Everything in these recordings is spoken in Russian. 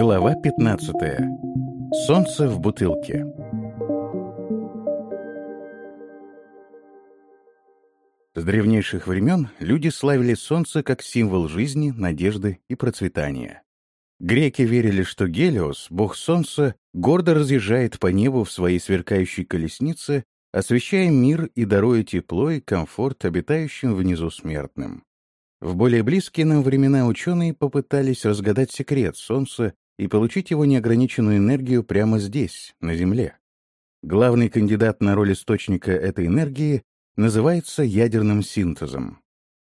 Глава 15. Солнце в бутылке. С древнейших времен люди славили солнце как символ жизни, надежды и процветания. Греки верили, что Гелиос, бог солнца, гордо разъезжает по небу в своей сверкающей колеснице, освещая мир и даруя тепло и комфорт обитающим внизу смертным. В более близкие нам времена ученые попытались разгадать секрет Солнца и получить его неограниченную энергию прямо здесь, на Земле. Главный кандидат на роль источника этой энергии называется ядерным синтезом.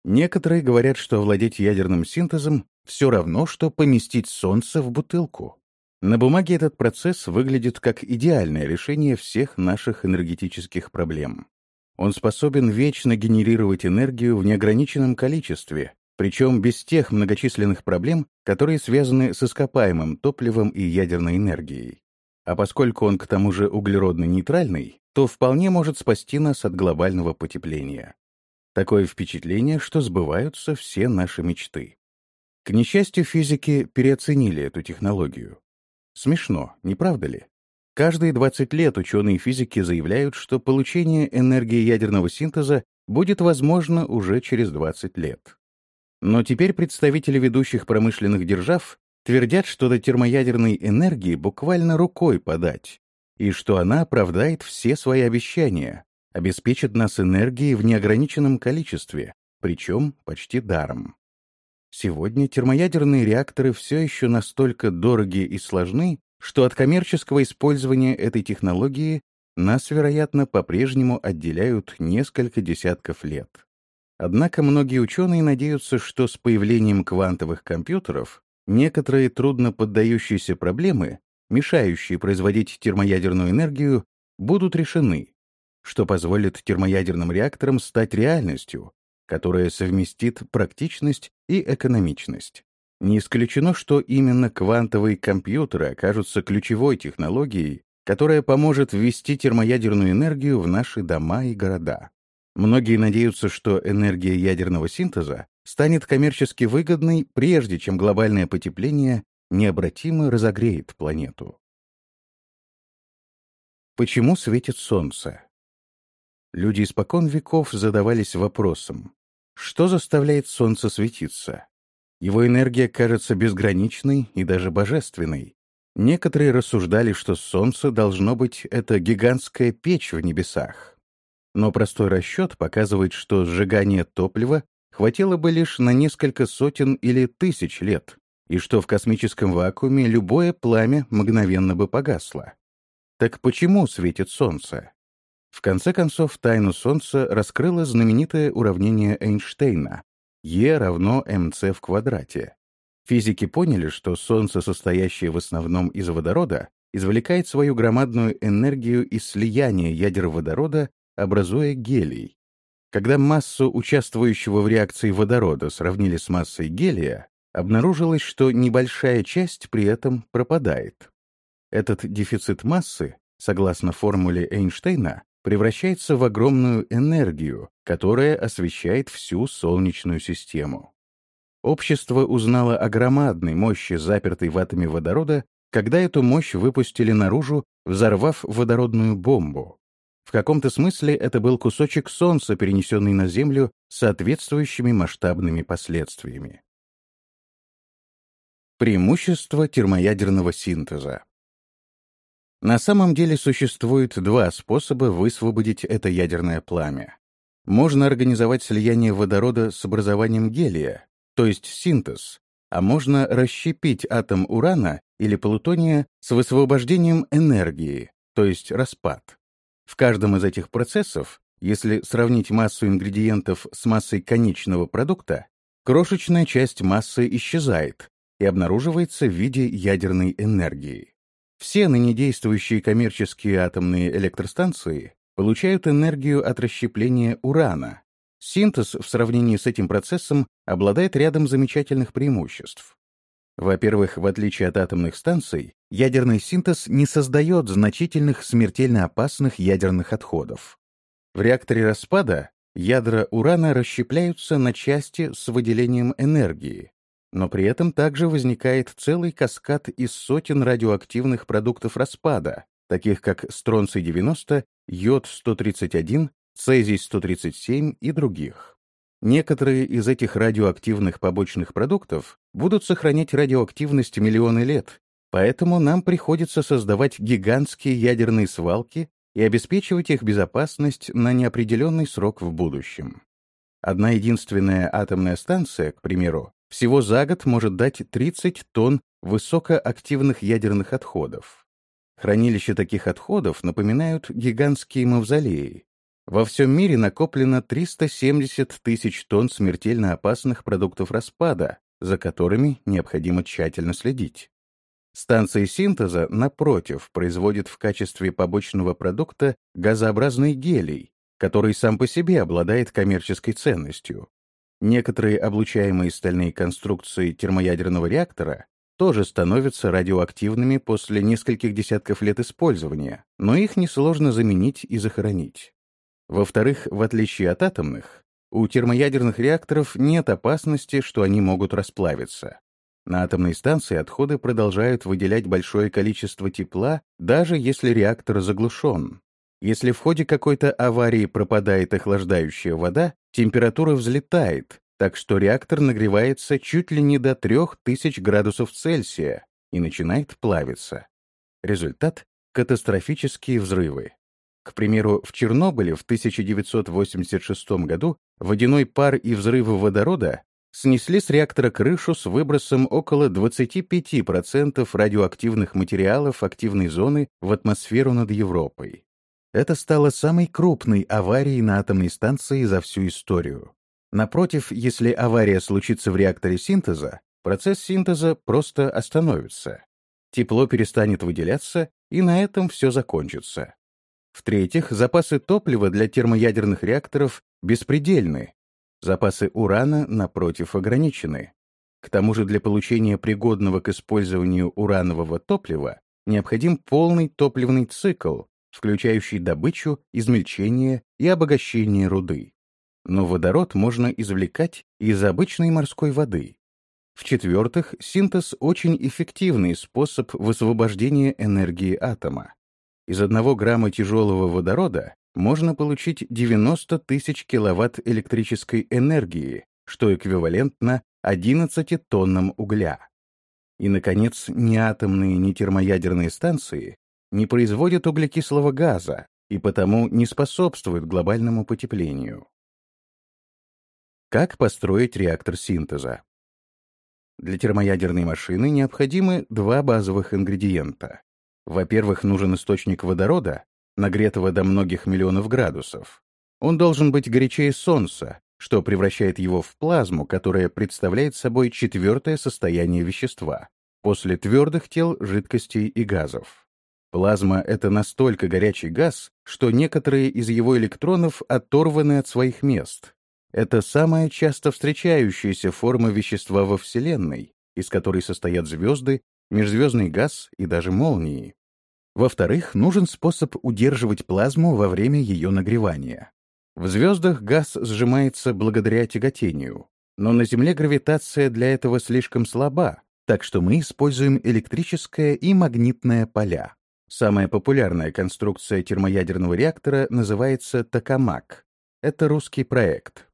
Некоторые говорят, что овладеть ядерным синтезом все равно, что поместить Солнце в бутылку. На бумаге этот процесс выглядит как идеальное решение всех наших энергетических проблем. Он способен вечно генерировать энергию в неограниченном количестве, причем без тех многочисленных проблем, которые связаны с ископаемым топливом и ядерной энергией. А поскольку он к тому же углеродно-нейтральный, то вполне может спасти нас от глобального потепления. Такое впечатление, что сбываются все наши мечты. К несчастью, физики переоценили эту технологию. Смешно, не правда ли? Каждые 20 лет ученые физики заявляют, что получение энергии ядерного синтеза будет возможно уже через 20 лет. Но теперь представители ведущих промышленных держав твердят, что до термоядерной энергии буквально рукой подать, и что она оправдает все свои обещания, обеспечит нас энергией в неограниченном количестве, причем почти даром. Сегодня термоядерные реакторы все еще настолько дороги и сложны, что от коммерческого использования этой технологии нас, вероятно, по-прежнему отделяют несколько десятков лет. Однако многие ученые надеются, что с появлением квантовых компьютеров некоторые трудно поддающиеся проблемы, мешающие производить термоядерную энергию, будут решены, что позволит термоядерным реакторам стать реальностью, которая совместит практичность и экономичность. Не исключено, что именно квантовые компьютеры окажутся ключевой технологией, которая поможет ввести термоядерную энергию в наши дома и города. Многие надеются, что энергия ядерного синтеза станет коммерчески выгодной, прежде чем глобальное потепление необратимо разогреет планету. Почему светит Солнце? Люди испокон веков задавались вопросом, что заставляет Солнце светиться? Его энергия кажется безграничной и даже божественной. Некоторые рассуждали, что Солнце должно быть это гигантская печь в небесах. Но простой расчет показывает, что сжигание топлива хватило бы лишь на несколько сотен или тысяч лет, и что в космическом вакууме любое пламя мгновенно бы погасло. Так почему светит Солнце? В конце концов, тайну Солнца раскрыло знаменитое уравнение Эйнштейна, Е равно МЦ в квадрате. Физики поняли, что Солнце, состоящее в основном из водорода, извлекает свою громадную энергию из слияния ядер водорода, образуя гелий. Когда массу участвующего в реакции водорода сравнили с массой гелия, обнаружилось, что небольшая часть при этом пропадает. Этот дефицит массы, согласно формуле Эйнштейна, превращается в огромную энергию, которая освещает всю Солнечную систему. Общество узнало о громадной мощи, запертой в атоме водорода, когда эту мощь выпустили наружу, взорвав водородную бомбу. В каком-то смысле это был кусочек Солнца, перенесенный на Землю с соответствующими масштабными последствиями. Преимущество термоядерного синтеза на самом деле существует два способа высвободить это ядерное пламя. Можно организовать слияние водорода с образованием гелия, то есть синтез, а можно расщепить атом урана или плутония с высвобождением энергии, то есть распад. В каждом из этих процессов, если сравнить массу ингредиентов с массой конечного продукта, крошечная часть массы исчезает и обнаруживается в виде ядерной энергии. Все ныне действующие коммерческие атомные электростанции получают энергию от расщепления урана. Синтез в сравнении с этим процессом обладает рядом замечательных преимуществ. Во-первых, в отличие от атомных станций, ядерный синтез не создает значительных смертельно опасных ядерных отходов. В реакторе распада ядра урана расщепляются на части с выделением энергии, но при этом также возникает целый каскад из сотен радиоактивных продуктов распада, таких как стронций-90, йод-131, цезий-137 и других. Некоторые из этих радиоактивных побочных продуктов будут сохранять радиоактивность миллионы лет, поэтому нам приходится создавать гигантские ядерные свалки и обеспечивать их безопасность на неопределенный срок в будущем. Одна единственная атомная станция, к примеру, всего за год может дать 30 тонн высокоактивных ядерных отходов. Хранилища таких отходов напоминают гигантские мавзолеи. Во всем мире накоплено 370 тысяч тонн смертельно опасных продуктов распада, за которыми необходимо тщательно следить. Станция синтеза, напротив, производит в качестве побочного продукта газообразный гелий, который сам по себе обладает коммерческой ценностью. Некоторые облучаемые стальные конструкции термоядерного реактора тоже становятся радиоактивными после нескольких десятков лет использования, но их несложно заменить и захоронить. Во-вторых, в отличие от атомных, у термоядерных реакторов нет опасности, что они могут расплавиться. На атомной станции отходы продолжают выделять большое количество тепла, даже если реактор заглушен. Если в ходе какой-то аварии пропадает охлаждающая вода, температура взлетает, так что реактор нагревается чуть ли не до 3000 градусов Цельсия и начинает плавиться. Результат — катастрофические взрывы. К примеру, в Чернобыле в 1986 году водяной пар и взрывы водорода снесли с реактора крышу с выбросом около 25% радиоактивных материалов активной зоны в атмосферу над Европой. Это стало самой крупной аварией на атомной станции за всю историю. Напротив, если авария случится в реакторе синтеза, процесс синтеза просто остановится. Тепло перестанет выделяться, и на этом все закончится. В-третьих, запасы топлива для термоядерных реакторов беспредельны, Запасы урана, напротив, ограничены. К тому же для получения пригодного к использованию уранового топлива необходим полный топливный цикл, включающий добычу, измельчение и обогащение руды. Но водород можно извлекать из обычной морской воды. В-четвертых, синтез — очень эффективный способ высвобождения энергии атома. Из одного грамма тяжелого водорода можно получить 90 тысяч киловатт электрической энергии, что эквивалентно 11 тоннам угля. И, наконец, ни атомные, ни термоядерные станции не производят углекислого газа и потому не способствуют глобальному потеплению. Как построить реактор синтеза? Для термоядерной машины необходимы два базовых ингредиента. Во-первых, нужен источник водорода, нагретого до многих миллионов градусов. Он должен быть горячее Солнца, что превращает его в плазму, которая представляет собой четвертое состояние вещества, после твердых тел, жидкостей и газов. Плазма — это настолько горячий газ, что некоторые из его электронов оторваны от своих мест. Это самая часто встречающаяся форма вещества во Вселенной, из которой состоят звезды, межзвездный газ и даже молнии. Во-вторых, нужен способ удерживать плазму во время ее нагревания. В звездах газ сжимается благодаря тяготению, но на Земле гравитация для этого слишком слаба, так что мы используем электрическое и магнитное поля. Самая популярная конструкция термоядерного реактора называется токамак. Это русский проект.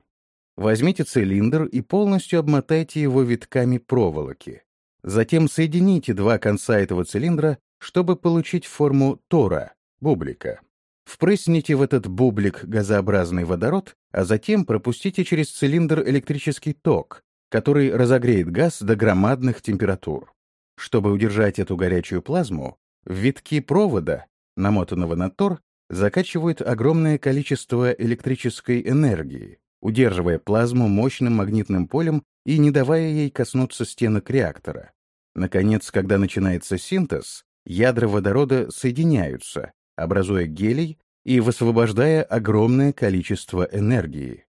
Возьмите цилиндр и полностью обмотайте его витками проволоки. Затем соедините два конца этого цилиндра чтобы получить форму тора, бублика. Впрысните в этот бублик газообразный водород, а затем пропустите через цилиндр электрический ток, который разогреет газ до громадных температур. Чтобы удержать эту горячую плазму, в витки провода, намотанного на тор, закачивают огромное количество электрической энергии, удерживая плазму мощным магнитным полем и не давая ей коснуться стенок реактора. Наконец, когда начинается синтез, ядра водорода соединяются, образуя гелий и высвобождая огромное количество энергии.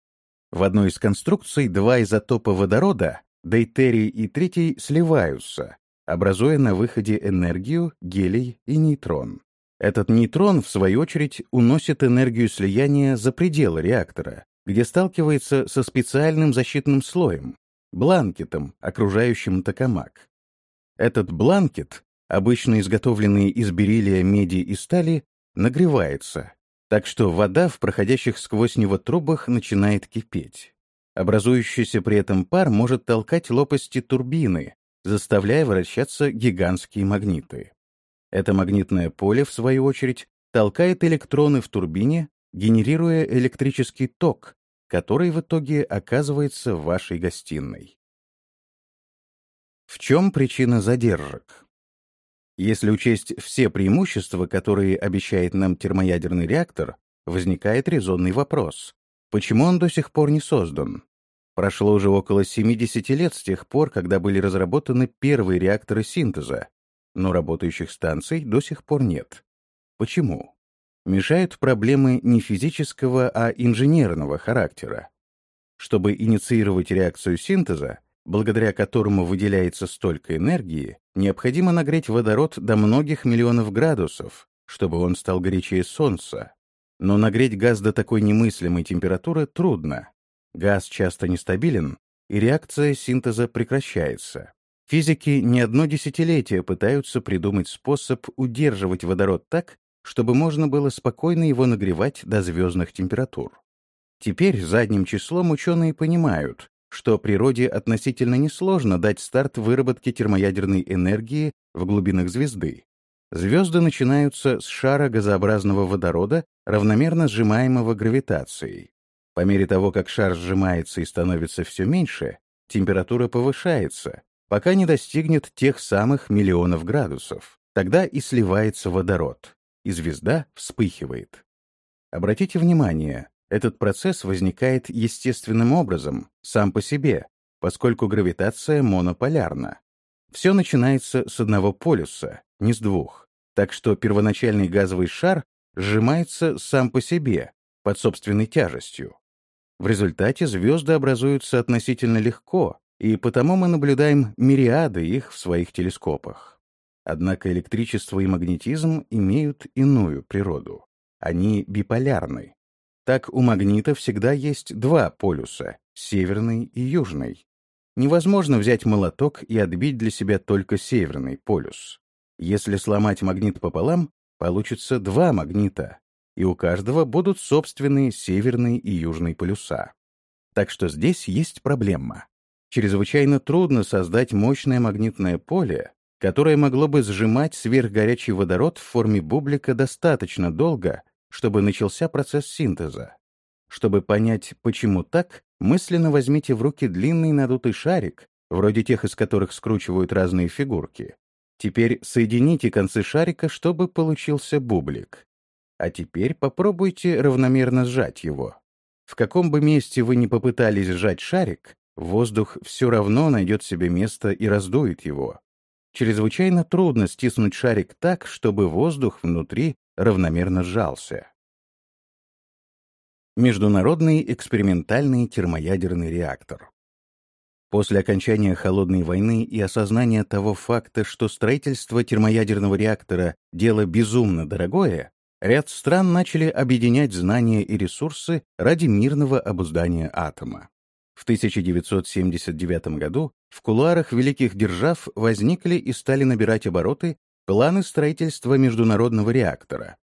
В одной из конструкций два изотопа водорода, дейтерий и тритий, сливаются, образуя на выходе энергию, гелий и нейтрон. Этот нейтрон, в свою очередь, уносит энергию слияния за пределы реактора, где сталкивается со специальным защитным слоем, бланкетом, окружающим токамак. Этот бланкет, обычно изготовленный из бериллия, меди и стали, нагревается, так что вода в проходящих сквозь него трубах начинает кипеть. Образующийся при этом пар может толкать лопасти турбины, заставляя вращаться гигантские магниты. Это магнитное поле, в свою очередь, толкает электроны в турбине, генерируя электрический ток, который в итоге оказывается в вашей гостиной. В чем причина задержек? Если учесть все преимущества, которые обещает нам термоядерный реактор, возникает резонный вопрос. Почему он до сих пор не создан? Прошло уже около 70 лет с тех пор, когда были разработаны первые реакторы синтеза, но работающих станций до сих пор нет. Почему? Мешают проблемы не физического, а инженерного характера. Чтобы инициировать реакцию синтеза, благодаря которому выделяется столько энергии, необходимо нагреть водород до многих миллионов градусов, чтобы он стал горячее Солнца. Но нагреть газ до такой немыслимой температуры трудно. Газ часто нестабилен, и реакция синтеза прекращается. Физики не одно десятилетие пытаются придумать способ удерживать водород так, чтобы можно было спокойно его нагревать до звездных температур. Теперь задним числом ученые понимают, что природе относительно несложно дать старт выработке термоядерной энергии в глубинах звезды. Звезды начинаются с шара газообразного водорода, равномерно сжимаемого гравитацией. По мере того, как шар сжимается и становится все меньше, температура повышается, пока не достигнет тех самых миллионов градусов. Тогда и сливается водород, и звезда вспыхивает. Обратите внимание, этот процесс возникает естественным образом, сам по себе, поскольку гравитация монополярна. Все начинается с одного полюса, не с двух, так что первоначальный газовый шар сжимается сам по себе, под собственной тяжестью. В результате звезды образуются относительно легко, и потому мы наблюдаем мириады их в своих телескопах. Однако электричество и магнетизм имеют иную природу. Они биполярны. Так у магнита всегда есть два полюса — северный и южный. Невозможно взять молоток и отбить для себя только северный полюс. Если сломать магнит пополам, получится два магнита, и у каждого будут собственные северный и южный полюса. Так что здесь есть проблема. Чрезвычайно трудно создать мощное магнитное поле, которое могло бы сжимать сверхгорячий водород в форме бублика достаточно долго, чтобы начался процесс синтеза. Чтобы понять, почему так, мысленно возьмите в руки длинный надутый шарик, вроде тех, из которых скручивают разные фигурки. Теперь соедините концы шарика, чтобы получился бублик. А теперь попробуйте равномерно сжать его. В каком бы месте вы ни попытались сжать шарик, Воздух все равно найдет себе место и раздует его. Чрезвычайно трудно стиснуть шарик так, чтобы воздух внутри равномерно сжался. Международный экспериментальный термоядерный реактор. После окончания Холодной войны и осознания того факта, что строительство термоядерного реактора — дело безумно дорогое, ряд стран начали объединять знания и ресурсы ради мирного обуздания атома. В 1979 году в кулуарах великих держав возникли и стали набирать обороты планы строительства международного реактора.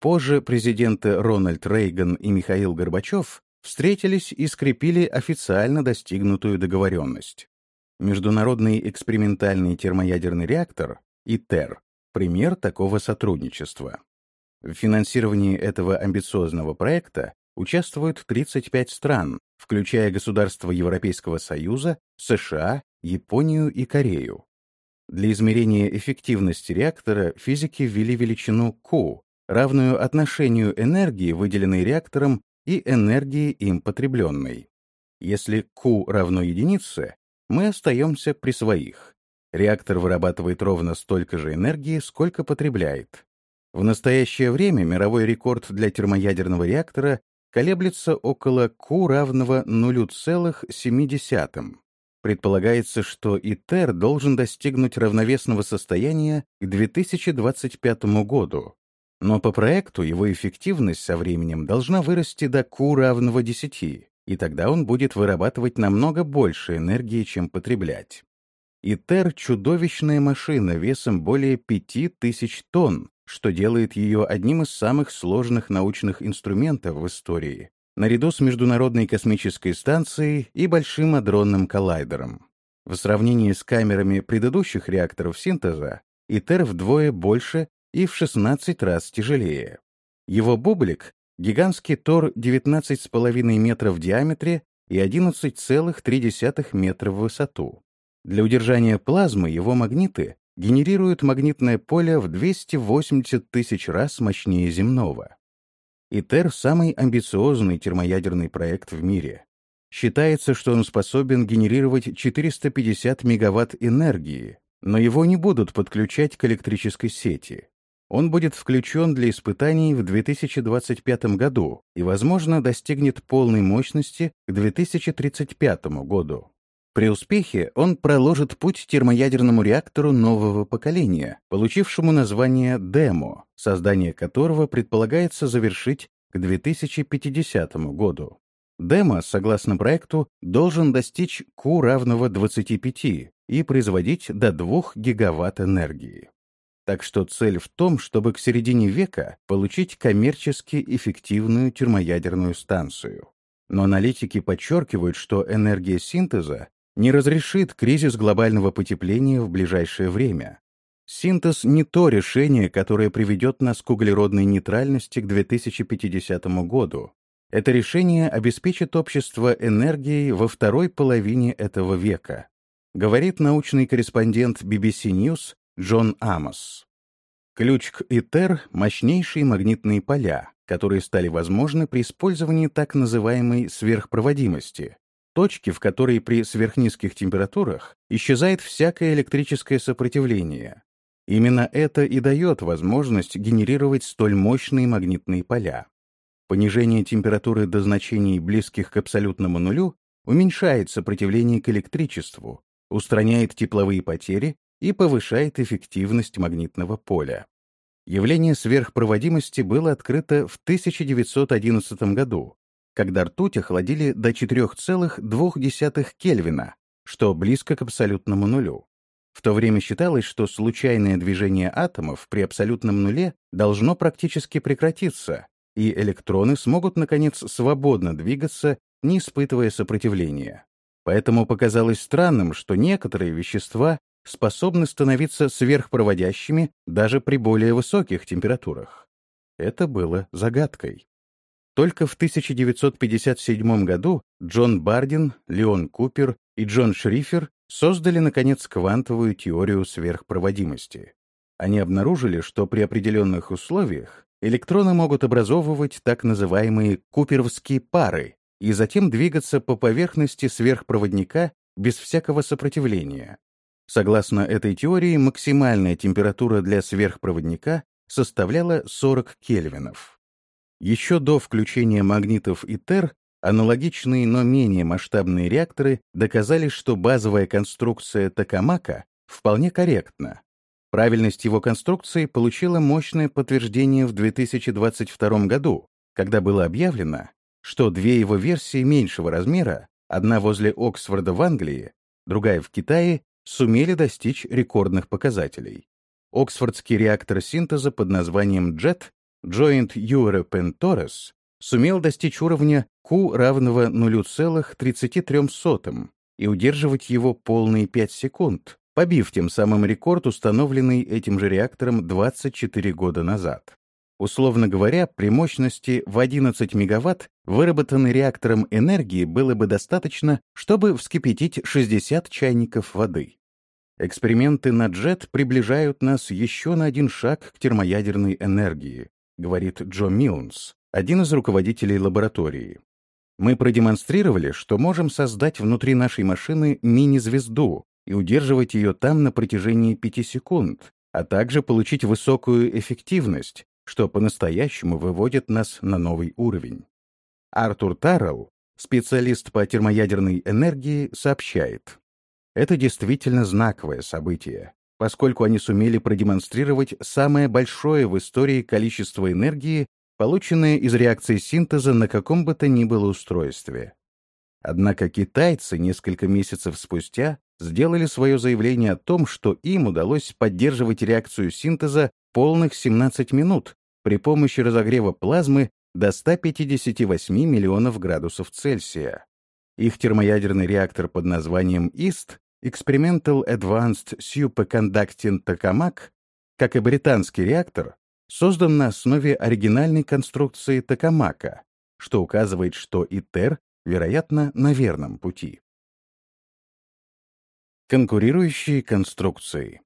Позже президенты Рональд Рейган и Михаил Горбачев встретились и скрепили официально достигнутую договоренность. Международный экспериментальный термоядерный реактор, ИТЕР, пример такого сотрудничества. В финансировании этого амбициозного проекта участвуют 35 стран, включая государства Европейского Союза, США, Японию и Корею. Для измерения эффективности реактора физики ввели величину Q, равную отношению энергии, выделенной реактором, и энергии им потребленной. Если Q равно единице, мы остаемся при своих. Реактор вырабатывает ровно столько же энергии, сколько потребляет. В настоящее время мировой рекорд для термоядерного реактора колеблется около Q равного 0,7. Предполагается, что ИТЕР должен достигнуть равновесного состояния к 2025 году. Но по проекту его эффективность со временем должна вырасти до Q равного 10, и тогда он будет вырабатывать намного больше энергии, чем потреблять. ИТЕР — чудовищная машина весом более 5000 тонн, что делает ее одним из самых сложных научных инструментов в истории, наряду с Международной космической станцией и Большим адронным коллайдером. В сравнении с камерами предыдущих реакторов синтеза, ИТЕР вдвое больше и в 16 раз тяжелее. Его бублик — гигантский тор 19,5 метров в диаметре и 11,3 метра в высоту. Для удержания плазмы его магниты генерируют магнитное поле в 280 тысяч раз мощнее земного. ИТЕР — самый амбициозный термоядерный проект в мире. Считается, что он способен генерировать 450 мегаватт энергии, но его не будут подключать к электрической сети. Он будет включен для испытаний в 2025 году и, возможно, достигнет полной мощности к 2035 году. При успехе он проложит путь термоядерному реактору нового поколения, получившему название «ДЕМО», создание которого предполагается завершить к 2050 году. ДЕМО, согласно проекту, должен достичь Q равного 25 и производить до 2 гигаватт энергии. Так что цель в том, чтобы к середине века получить коммерчески эффективную термоядерную станцию. Но аналитики подчеркивают, что энергия синтеза не разрешит кризис глобального потепления в ближайшее время. Синтез не то решение, которое приведет нас к углеродной нейтральности к 2050 году. Это решение обеспечит общество энергией во второй половине этого века, говорит научный корреспондент BBC News Джон Амос. Ключ к ИТЕР — мощнейшие магнитные поля, которые стали возможны при использовании так называемой сверхпроводимости, точки, в которой при сверхнизких температурах исчезает всякое электрическое сопротивление. Именно это и дает возможность генерировать столь мощные магнитные поля. Понижение температуры до значений, близких к абсолютному нулю, уменьшает сопротивление к электричеству, устраняет тепловые потери и повышает эффективность магнитного поля. Явление сверхпроводимости было открыто в 1911 году когда ртуть охладили до 4,2 Кельвина, что близко к абсолютному нулю. В то время считалось, что случайное движение атомов при абсолютном нуле должно практически прекратиться, и электроны смогут, наконец, свободно двигаться, не испытывая сопротивления. Поэтому показалось странным, что некоторые вещества способны становиться сверхпроводящими даже при более высоких температурах. Это было загадкой. Только в 1957 году Джон Бардин, Леон Купер и Джон Шрифер создали, наконец, квантовую теорию сверхпроводимости. Они обнаружили, что при определенных условиях электроны могут образовывать так называемые куперовские пары и затем двигаться по поверхности сверхпроводника без всякого сопротивления. Согласно этой теории, максимальная температура для сверхпроводника составляла 40 кельвинов. Еще до включения магнитов ИТЕР аналогичные, но менее масштабные реакторы доказали, что базовая конструкция Токамака вполне корректна. Правильность его конструкции получила мощное подтверждение в 2022 году, когда было объявлено, что две его версии меньшего размера, одна возле Оксфорда в Англии, другая в Китае, сумели достичь рекордных показателей. Оксфордский реактор синтеза под названием JET Joint European Torres сумел достичь уровня Q равного 0,33 и удерживать его полные 5 секунд, побив тем самым рекорд, установленный этим же реактором 24 года назад. Условно говоря, при мощности в 11 мегаватт выработанной реактором энергии было бы достаточно, чтобы вскипятить 60 чайников воды. Эксперименты на JET приближают нас еще на один шаг к термоядерной энергии, говорит Джо Милнс, один из руководителей лаборатории. Мы продемонстрировали, что можем создать внутри нашей машины мини-звезду и удерживать ее там на протяжении 5 секунд, а также получить высокую эффективность, что по-настоящему выводит нас на новый уровень. Артур Таррелл, специалист по термоядерной энергии, сообщает, это действительно знаковое событие. Поскольку они сумели продемонстрировать самое большое в истории количество энергии, полученное из реакции синтеза на каком бы то ни было устройстве. Однако китайцы несколько месяцев спустя сделали свое заявление о том, что им удалось поддерживать реакцию синтеза полных 17 минут при помощи разогрева плазмы до 158 миллионов градусов Цельсия. Их термоядерный реактор под названием IST Experimental Advanced Superconducting Tokamak, как и британский реактор, создан на основе оригинальной конструкции Токамака, что указывает, что ИТЕР, вероятно, на верном пути. Конкурирующие конструкции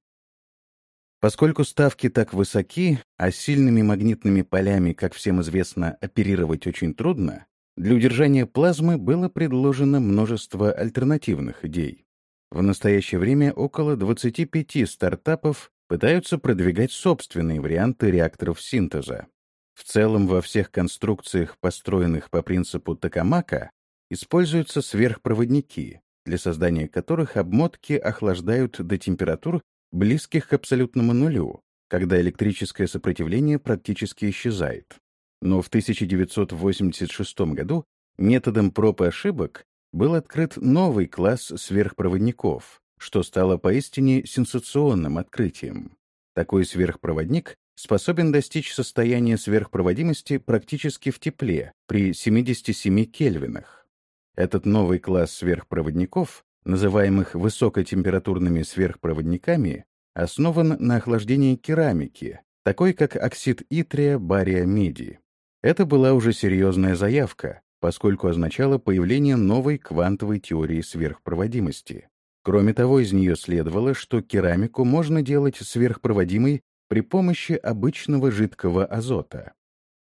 Поскольку ставки так высоки, а сильными магнитными полями, как всем известно, оперировать очень трудно, для удержания плазмы было предложено множество альтернативных идей. В настоящее время около 25 стартапов пытаются продвигать собственные варианты реакторов синтеза. В целом во всех конструкциях, построенных по принципу Токамака, используются сверхпроводники, для создания которых обмотки охлаждают до температур, близких к абсолютному нулю, когда электрическое сопротивление практически исчезает. Но в 1986 году методом проб и ошибок был открыт новый класс сверхпроводников, что стало поистине сенсационным открытием. Такой сверхпроводник способен достичь состояния сверхпроводимости практически в тепле при 77 кельвинах. Этот новый класс сверхпроводников называемых высокотемпературными сверхпроводниками, основан на охлаждении керамики, такой как оксид итрия, бария, меди. Это была уже серьезная заявка, поскольку означало появление новой квантовой теории сверхпроводимости. Кроме того, из нее следовало, что керамику можно делать сверхпроводимой при помощи обычного жидкого азота.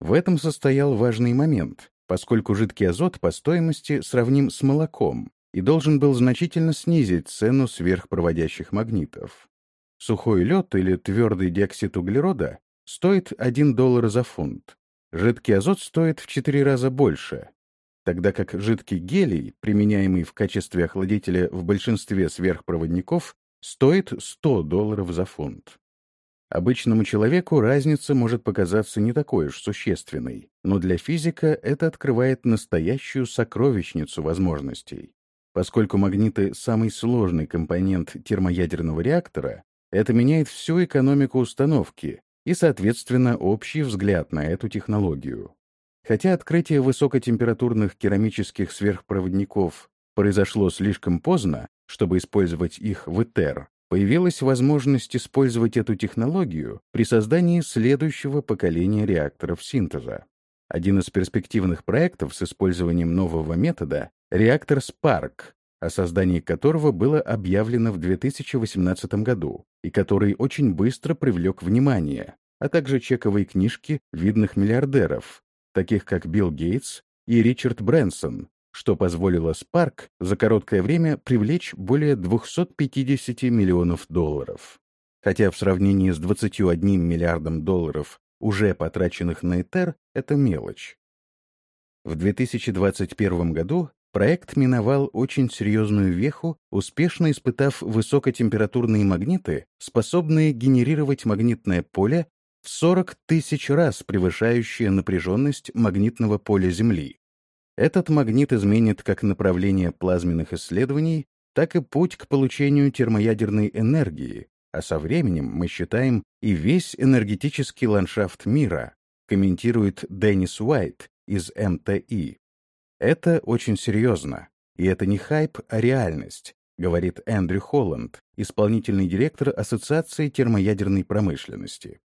В этом состоял важный момент, поскольку жидкий азот по стоимости сравним с молоком, и должен был значительно снизить цену сверхпроводящих магнитов. Сухой лед или твердый диоксид углерода стоит 1 доллар за фунт. Жидкий азот стоит в 4 раза больше, тогда как жидкий гелий, применяемый в качестве охладителя в большинстве сверхпроводников, стоит 100 долларов за фунт. Обычному человеку разница может показаться не такой уж существенной, но для физика это открывает настоящую сокровищницу возможностей. Поскольку магниты — самый сложный компонент термоядерного реактора, это меняет всю экономику установки и, соответственно, общий взгляд на эту технологию. Хотя открытие высокотемпературных керамических сверхпроводников произошло слишком поздно, чтобы использовать их в ИТЕР, появилась возможность использовать эту технологию при создании следующего поколения реакторов синтеза. Один из перспективных проектов с использованием нового метода реактор Spark, о создании которого было объявлено в 2018 году и который очень быстро привлек внимание, а также чековые книжки видных миллиардеров, таких как Билл Гейтс и Ричард Брэнсон, что позволило Spark за короткое время привлечь более 250 миллионов долларов. Хотя в сравнении с 21 миллиардом долларов, уже потраченных на Этер, это мелочь. В 2021 году проект миновал очень серьезную веху, успешно испытав высокотемпературные магниты, способные генерировать магнитное поле в 40 тысяч раз превышающее напряженность магнитного поля Земли. Этот магнит изменит как направление плазменных исследований, так и путь к получению термоядерной энергии, а со временем, мы считаем, и весь энергетический ландшафт мира, комментирует Деннис Уайт из МТИ. Это очень серьезно. И это не хайп, а реальность, говорит Эндрю Холланд, исполнительный директор Ассоциации термоядерной промышленности.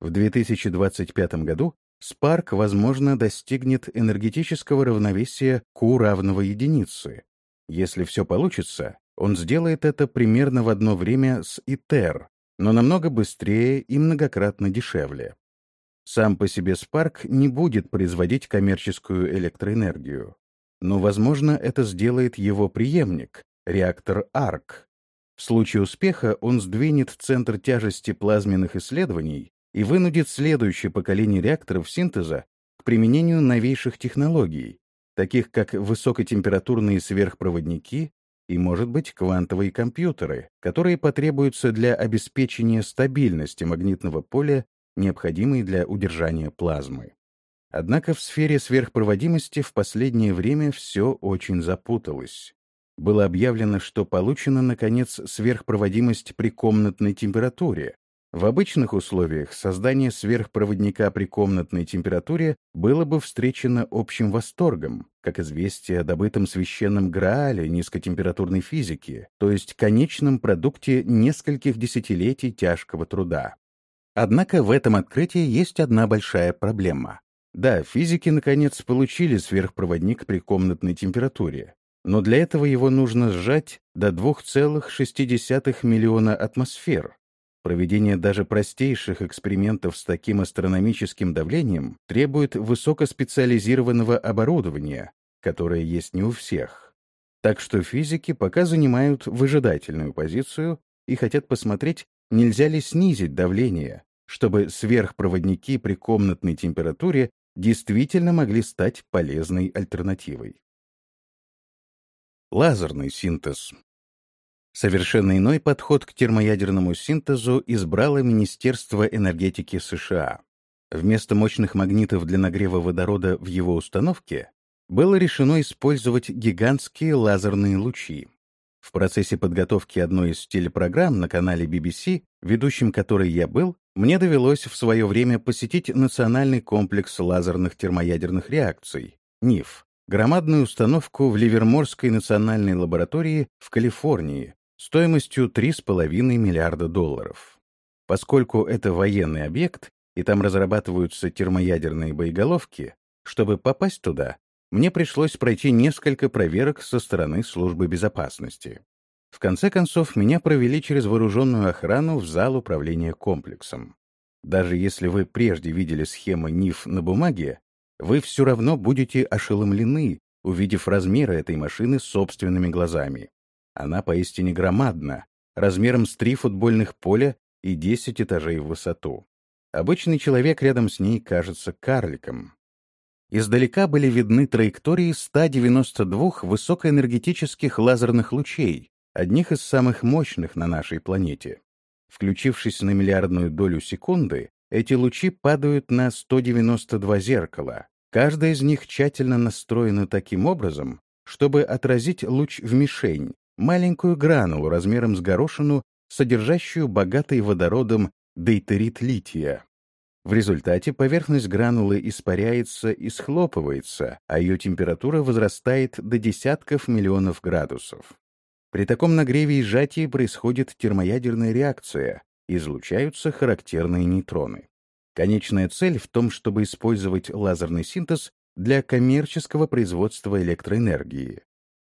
В 2025 году Спарк, возможно, достигнет энергетического равновесия Q равного единице. Если все получится, он сделает это примерно в одно время с ИТЕР, но намного быстрее и многократно дешевле. Сам по себе Spark не будет производить коммерческую электроэнергию. Но, возможно, это сделает его преемник, реактор ARC. В случае успеха он сдвинет центр тяжести плазменных исследований и вынудит следующее поколение реакторов синтеза к применению новейших технологий, таких как высокотемпературные сверхпроводники и, может быть, квантовые компьютеры, которые потребуются для обеспечения стабильности магнитного поля, необходимой для удержания плазмы. Однако в сфере сверхпроводимости в последнее время все очень запуталось. Было объявлено, что получена, наконец, сверхпроводимость при комнатной температуре, в обычных условиях создание сверхпроводника при комнатной температуре было бы встречено общим восторгом, как известие о добытом священном Граале низкотемпературной физики, то есть конечном продукте нескольких десятилетий тяжкого труда. Однако в этом открытии есть одна большая проблема. Да, физики, наконец, получили сверхпроводник при комнатной температуре, но для этого его нужно сжать до 2,6 миллиона атмосфер, Проведение даже простейших экспериментов с таким астрономическим давлением требует высокоспециализированного оборудования, которое есть не у всех. Так что физики пока занимают выжидательную позицию и хотят посмотреть, нельзя ли снизить давление, чтобы сверхпроводники при комнатной температуре действительно могли стать полезной альтернативой. Лазерный синтез Совершенно иной подход к термоядерному синтезу избрало Министерство энергетики США. Вместо мощных магнитов для нагрева водорода в его установке было решено использовать гигантские лазерные лучи. В процессе подготовки одной из телепрограмм на канале BBC, ведущим которой я был, мне довелось в свое время посетить Национальный комплекс лазерных термоядерных реакций, НИФ, громадную установку в Ливерморской национальной лаборатории в Калифорнии, стоимостью 3,5 миллиарда долларов. Поскольку это военный объект, и там разрабатываются термоядерные боеголовки, чтобы попасть туда, мне пришлось пройти несколько проверок со стороны службы безопасности. В конце концов, меня провели через вооруженную охрану в зал управления комплексом. Даже если вы прежде видели схемы НИФ на бумаге, вы все равно будете ошеломлены, увидев размеры этой машины собственными глазами. Она поистине громадна, размером с три футбольных поля и 10 этажей в высоту. Обычный человек рядом с ней кажется карликом. Издалека были видны траектории 192 высокоэнергетических лазерных лучей, одних из самых мощных на нашей планете. Включившись на миллиардную долю секунды, эти лучи падают на 192 зеркала. Каждое из них тщательно настроено таким образом, чтобы отразить луч в мишень, маленькую гранулу размером с горошину, содержащую богатый водородом дейтерит лития. В результате поверхность гранулы испаряется и схлопывается, а ее температура возрастает до десятков миллионов градусов. При таком нагреве и сжатии происходит термоядерная реакция, излучаются характерные нейтроны. Конечная цель в том, чтобы использовать лазерный синтез для коммерческого производства электроэнергии.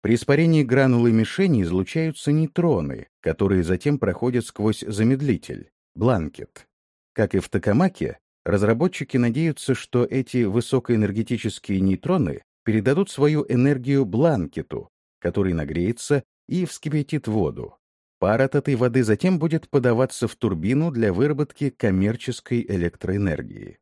При испарении гранулы мишени излучаются нейтроны, которые затем проходят сквозь замедлитель, бланкет. Как и в токамаке, разработчики надеются, что эти высокоэнергетические нейтроны передадут свою энергию бланкету, который нагреется и вскипятит воду. Пар от этой воды затем будет подаваться в турбину для выработки коммерческой электроэнергии.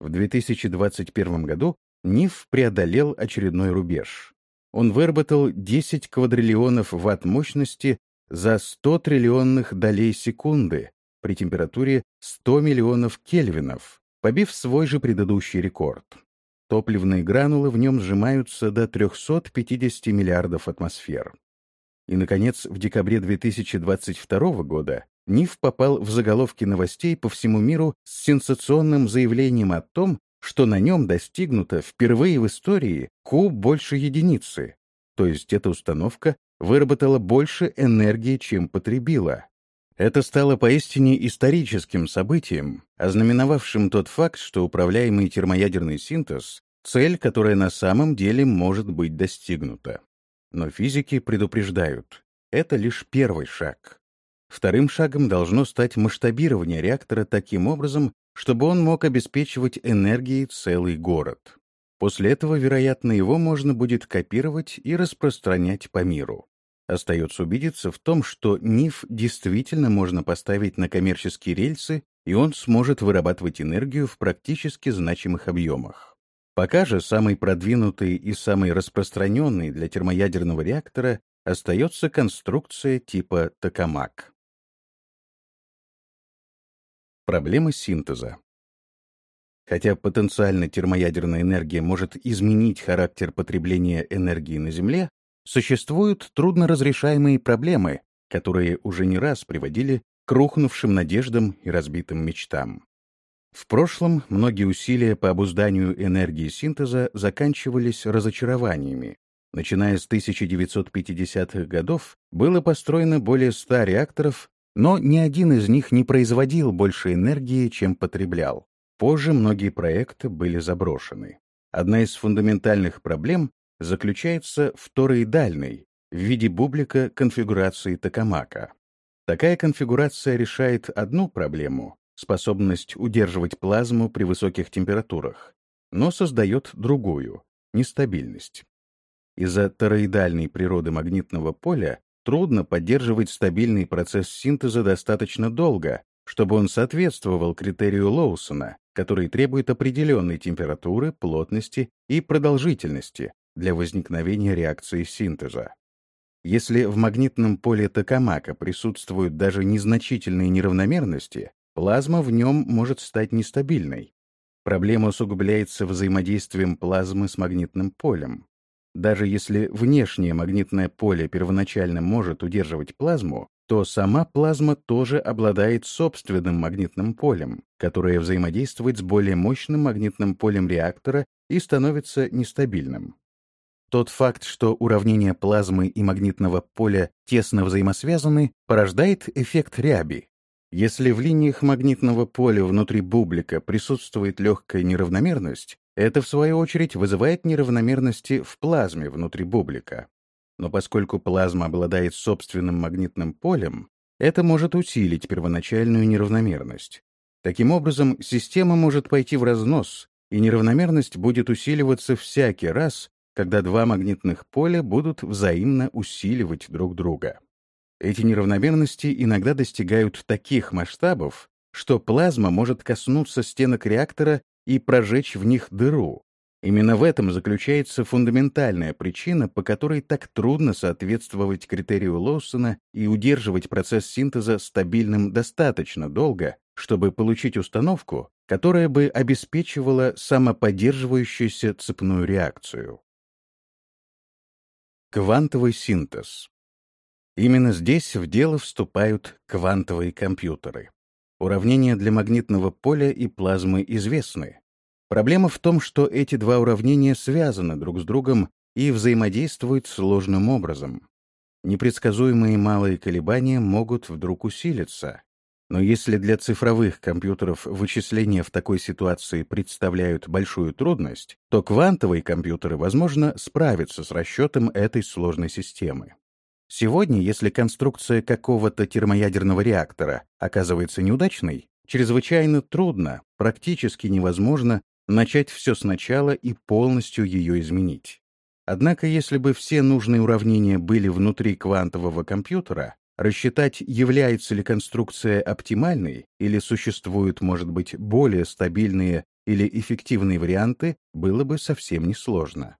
В 2021 году НИФ преодолел очередной рубеж он выработал 10 квадриллионов ватт мощности за 100 триллионных долей секунды при температуре 100 миллионов кельвинов, побив свой же предыдущий рекорд. Топливные гранулы в нем сжимаются до 350 миллиардов атмосфер. И, наконец, в декабре 2022 года НИФ попал в заголовки новостей по всему миру с сенсационным заявлением о том, что на нем достигнуто впервые в истории Q больше единицы, то есть эта установка выработала больше энергии, чем потребила. Это стало поистине историческим событием, ознаменовавшим тот факт, что управляемый термоядерный синтез — цель, которая на самом деле может быть достигнута. Но физики предупреждают, это лишь первый шаг. Вторым шагом должно стать масштабирование реактора таким образом, чтобы он мог обеспечивать энергией целый город. После этого, вероятно, его можно будет копировать и распространять по миру. Остается убедиться в том, что НИФ действительно можно поставить на коммерческие рельсы, и он сможет вырабатывать энергию в практически значимых объемах. Пока же самый продвинутый и самый распространенный для термоядерного реактора остается конструкция типа токамак. Проблемы синтеза. Хотя потенциально термоядерная энергия может изменить характер потребления энергии на Земле, существуют трудноразрешаемые проблемы, которые уже не раз приводили к рухнувшим надеждам и разбитым мечтам. В прошлом многие усилия по обузданию энергии синтеза заканчивались разочарованиями. Начиная с 1950-х годов было построено более 100 реакторов, но ни один из них не производил больше энергии, чем потреблял. Позже многие проекты были заброшены. Одна из фундаментальных проблем заключается в тороидальной, в виде бублика конфигурации токамака. Такая конфигурация решает одну проблему — способность удерживать плазму при высоких температурах, но создает другую — нестабильность. Из-за тороидальной природы магнитного поля трудно поддерживать стабильный процесс синтеза достаточно долго, чтобы он соответствовал критерию Лоусона, который требует определенной температуры, плотности и продолжительности для возникновения реакции синтеза. Если в магнитном поле токамака присутствуют даже незначительные неравномерности, плазма в нем может стать нестабильной. Проблема усугубляется взаимодействием плазмы с магнитным полем. Даже если внешнее магнитное поле первоначально может удерживать плазму, то сама плазма тоже обладает собственным магнитным полем, которое взаимодействует с более мощным магнитным полем реактора и становится нестабильным. Тот факт, что уравнения плазмы и магнитного поля тесно взаимосвязаны, порождает эффект ряби. Если в линиях магнитного поля внутри бублика присутствует легкая неравномерность, это, в свою очередь, вызывает неравномерности в плазме внутри бублика. Но поскольку плазма обладает собственным магнитным полем, это может усилить первоначальную неравномерность. Таким образом, система может пойти в разнос, и неравномерность будет усиливаться всякий раз, когда два магнитных поля будут взаимно усиливать друг друга. Эти неравномерности иногда достигают таких масштабов, что плазма может коснуться стенок реактора и прожечь в них дыру. Именно в этом заключается фундаментальная причина, по которой так трудно соответствовать критерию Лоусона и удерживать процесс синтеза стабильным достаточно долго, чтобы получить установку, которая бы обеспечивала самоподдерживающуюся цепную реакцию. Квантовый синтез. Именно здесь в дело вступают квантовые компьютеры. Уравнения для магнитного поля и плазмы известны. Проблема в том, что эти два уравнения связаны друг с другом и взаимодействуют сложным образом. Непредсказуемые малые колебания могут вдруг усилиться, но если для цифровых компьютеров вычисления в такой ситуации представляют большую трудность, то квантовые компьютеры, возможно, справятся с расчетом этой сложной системы. Сегодня, если конструкция какого-то термоядерного реактора оказывается неудачной, чрезвычайно трудно, практически невозможно начать все сначала и полностью ее изменить. Однако, если бы все нужные уравнения были внутри квантового компьютера, Рассчитать, является ли конструкция оптимальной или существуют, может быть, более стабильные или эффективные варианты, было бы совсем несложно.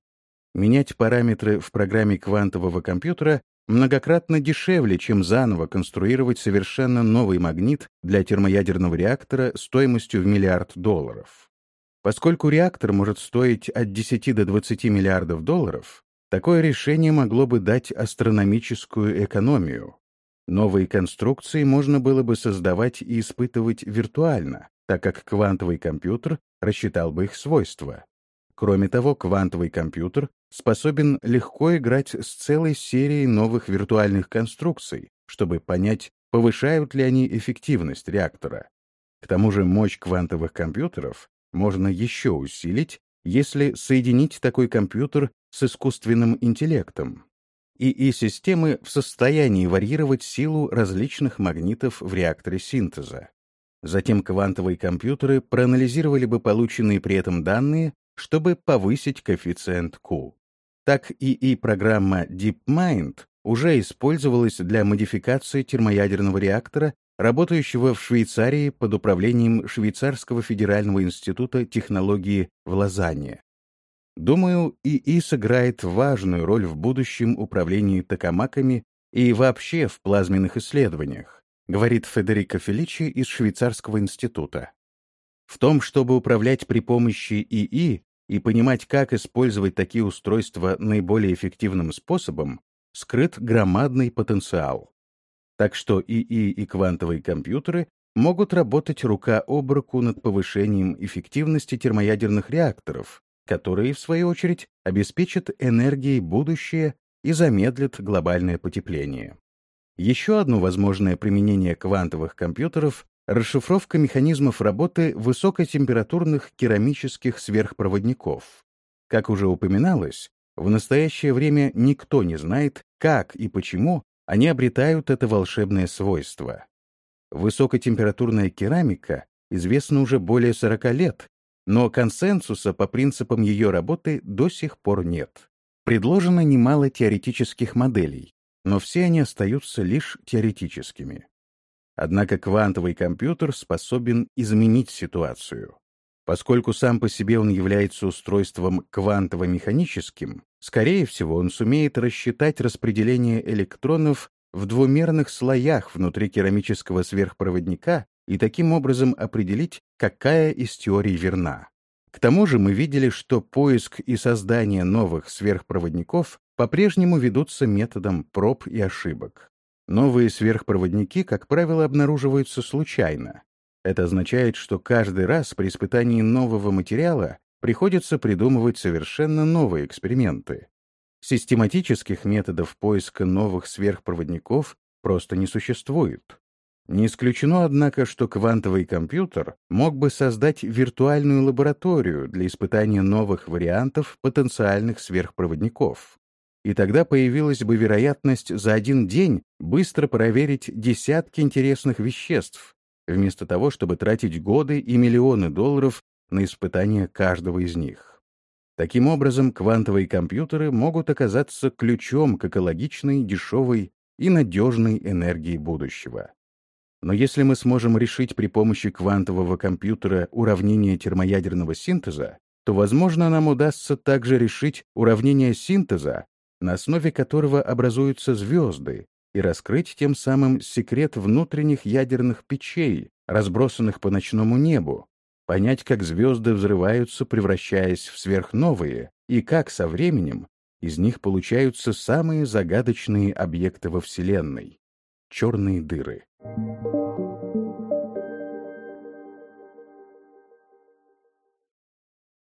Менять параметры в программе квантового компьютера многократно дешевле, чем заново конструировать совершенно новый магнит для термоядерного реактора стоимостью в миллиард долларов. Поскольку реактор может стоить от 10 до 20 миллиардов долларов, такое решение могло бы дать астрономическую экономию, Новые конструкции можно было бы создавать и испытывать виртуально, так как квантовый компьютер рассчитал бы их свойства. Кроме того, квантовый компьютер способен легко играть с целой серией новых виртуальных конструкций, чтобы понять, повышают ли они эффективность реактора. К тому же мощь квантовых компьютеров можно еще усилить, если соединить такой компьютер с искусственным интеллектом, ИИ-системы в состоянии варьировать силу различных магнитов в реакторе синтеза. Затем квантовые компьютеры проанализировали бы полученные при этом данные, чтобы повысить коэффициент Q. Так ИИ-программа DeepMind уже использовалась для модификации термоядерного реактора, работающего в Швейцарии под управлением Швейцарского федерального института технологии в Лозанне. Думаю, ИИ сыграет важную роль в будущем управлении токамаками и вообще в плазменных исследованиях, говорит Федерико Феличи из Швейцарского института. В том, чтобы управлять при помощи ИИ и понимать, как использовать такие устройства наиболее эффективным способом, скрыт громадный потенциал. Так что ИИ и квантовые компьютеры могут работать рука об руку над повышением эффективности термоядерных реакторов, которые, в свою очередь, обеспечат энергией будущее и замедлят глобальное потепление. Еще одно возможное применение квантовых компьютеров — расшифровка механизмов работы высокотемпературных керамических сверхпроводников. Как уже упоминалось, в настоящее время никто не знает, как и почему они обретают это волшебное свойство. Высокотемпературная керамика известна уже более 40 лет, но консенсуса по принципам ее работы до сих пор нет. Предложено немало теоретических моделей, но все они остаются лишь теоретическими. Однако квантовый компьютер способен изменить ситуацию. Поскольку сам по себе он является устройством квантово-механическим, скорее всего, он сумеет рассчитать распределение электронов в двумерных слоях внутри керамического сверхпроводника и таким образом определить, какая из теорий верна. К тому же мы видели, что поиск и создание новых сверхпроводников по-прежнему ведутся методом проб и ошибок. Новые сверхпроводники, как правило, обнаруживаются случайно. Это означает, что каждый раз при испытании нового материала приходится придумывать совершенно новые эксперименты. Систематических методов поиска новых сверхпроводников просто не существует. Не исключено, однако, что квантовый компьютер мог бы создать виртуальную лабораторию для испытания новых вариантов потенциальных сверхпроводников. И тогда появилась бы вероятность за один день быстро проверить десятки интересных веществ, вместо того, чтобы тратить годы и миллионы долларов на испытание каждого из них. Таким образом, квантовые компьютеры могут оказаться ключом к экологичной, дешевой и надежной энергии будущего. Но если мы сможем решить при помощи квантового компьютера уравнение термоядерного синтеза, то, возможно, нам удастся также решить уравнение синтеза, на основе которого образуются звезды, и раскрыть тем самым секрет внутренних ядерных печей, разбросанных по ночному небу, понять, как звезды взрываются, превращаясь в сверхновые, и как со временем из них получаются самые загадочные объекты во Вселенной — черные дыры. Thank you.